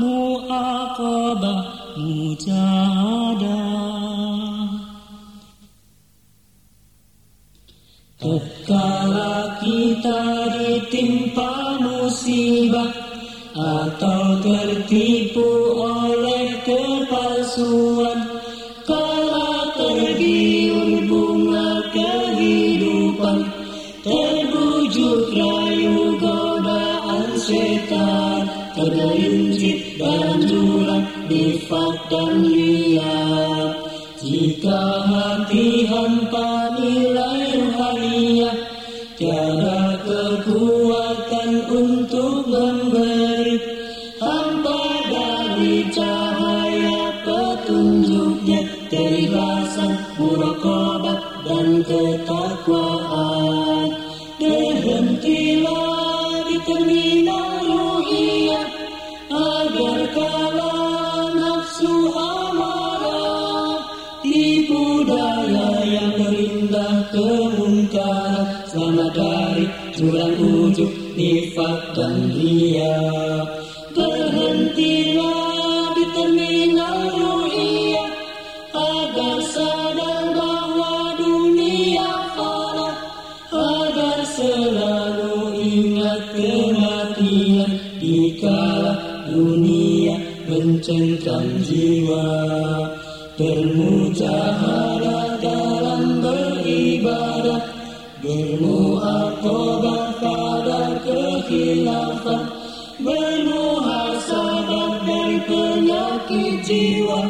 muraqabah mujahadah. Tatkala kita ditimpa musibah atau tertipu oleh kepalsuan tergelincir dalam jurang nifat dan liar jika hati hampa nilai rohaniah tiada kekuatan untuk memberi hampa dari cahaya petunjuknya keikhlasan muraqabah dan ketakwaan kemungkaran selamat dari jurang ujuk nifat dan ria. Berhentilah di terminal ruhiyah agar sadar bahwa dunia fana agar selalu ingat kematian dikala dunia mencengkam jiwa. Bermujahadah beribadah bermuaqabah pada kekhilafan. Bermuhasabah dari penyakit jiwa.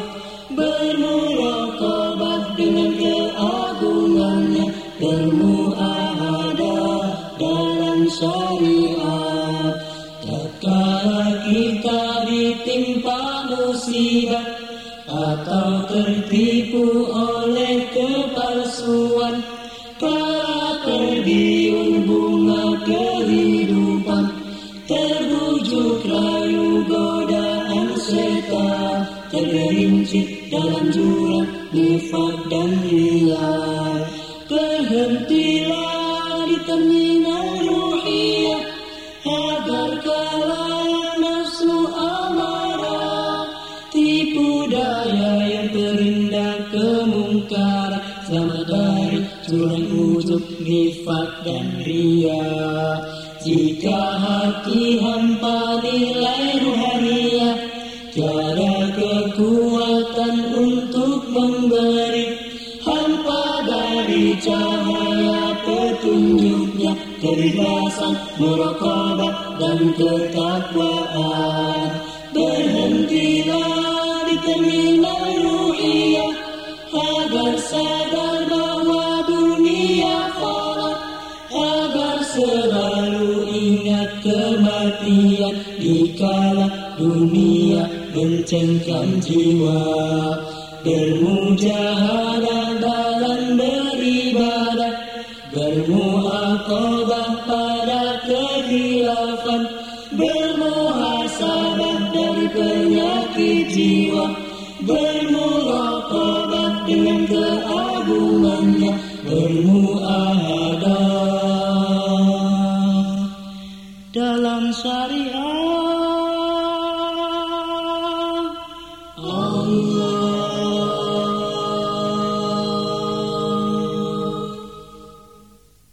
Bermuraqabah dengan keagungannya. Bermuahadah dalam syariat. Tatkala kita ditimpa musibah atau tertipu oleh kepalsuan kala terbiun bunga kehidupan terbujuk rayu godaan setan tergelincir dalam jurang nifat dan liar berhentilah di terminal ruhiyah agar kala nafsu amarah tipu daya yang terindah kemungkaran selamat dari jurang ujuk nifat dan ria. Jika hati hampa nilai ruhaniah tiada kekuatan untuk memberi hampa dari cahaya petunjuknya. Keikhlasan muraqabah dan ketakwaan. Berhentilah selalu ingat kematian. Dikala dunia mencengkam jiwa bermujahadah dalam beribadah. Bermuaqabah pada kekhilafan bermuhasabah dari penyakit jiwa. Bermuraqabah dengan keagungannya bermuahadah